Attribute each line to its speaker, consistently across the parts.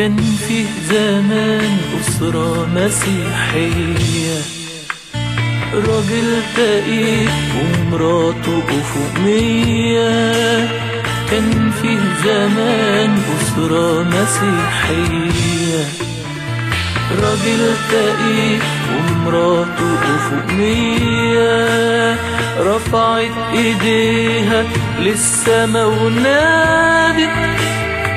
Speaker 1: كان فيه زمان أسرة مسيحية. راجل تقي ومراته أفقمية كان فيه زمان أسرة مسيحية. راجل تقي ومراته أفقمية رفعت إيديها للسما ونادت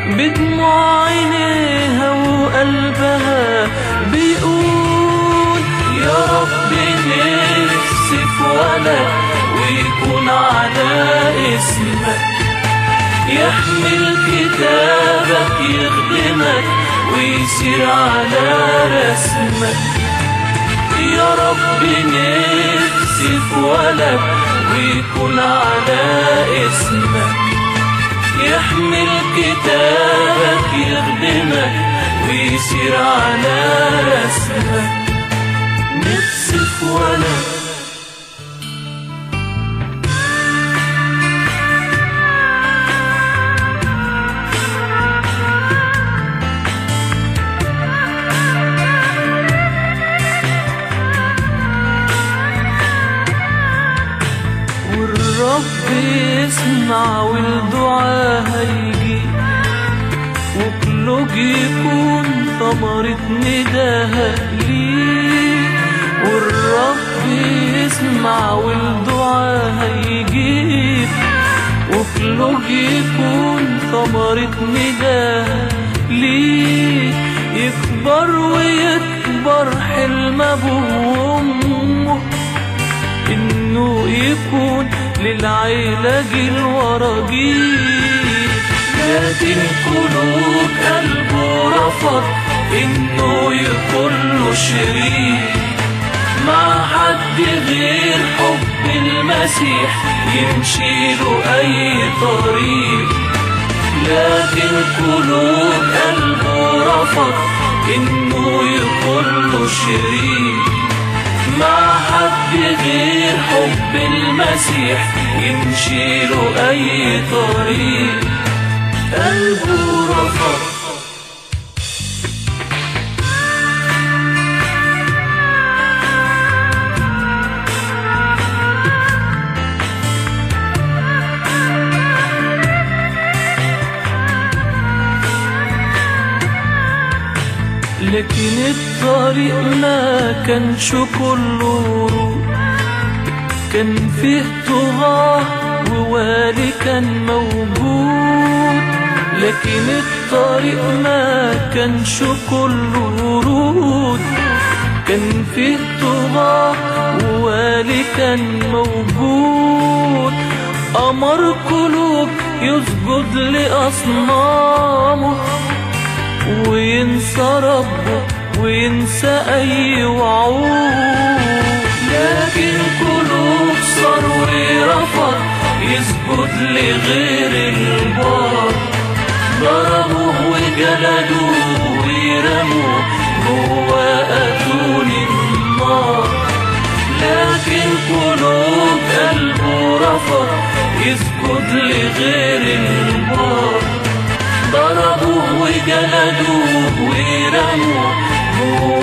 Speaker 1: بدموع عينيها وقلبها بيقول يا رب نفسي في ولد ويكون على اسمك. يحمل كتابك يخدمك ويسير على رسمك. يا رب نفسي في ولد ويكون على اسمك. يحمل كتابك يخدمك ويسير على رسمك نفسي في والرب يسمع والدعاء هيجي. وكله يكون ثمرة نداها ليه والرب يسمع والدعاء هيجيب وكله يكون ثمرة نداها ليه يكبر ويكبر حلم أبوه وأمه. إنه يكون ورا جيل لكن قلوب قلبه رفض إنه يكون له شريك. مع حد غير حب المسيح يمشي له أي طريق. لكن قلوب قلبه رفض إنه يكون له شريك. غير حب المسيح يمشي له أي طريق. قلبه رفض لكن الطريق ما كانش كله كان فيه طغاة ووالي كان موجود لكن الطريق ما كانش كله ورود. كان فيه طغاة ووالي كان موجود أمر قلوب يسجد لأصنامه. وينسى ربه وينسى أي وعود. لكن قلوب يسجد لغير البار ضربوه وجلدوه ويرموه جوا أتون النار لكن قلوب قلبه رفض يسجد لغير البار ضربوه وجلدوه ويرموه جوا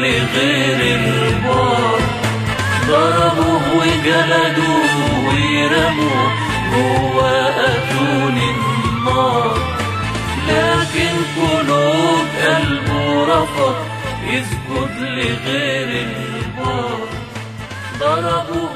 Speaker 1: لغير البار ضربوه وجلدوه ويرموه جوا أتون النار. لكن قلوب قلبه رفض يسجد لغير البار ضربوه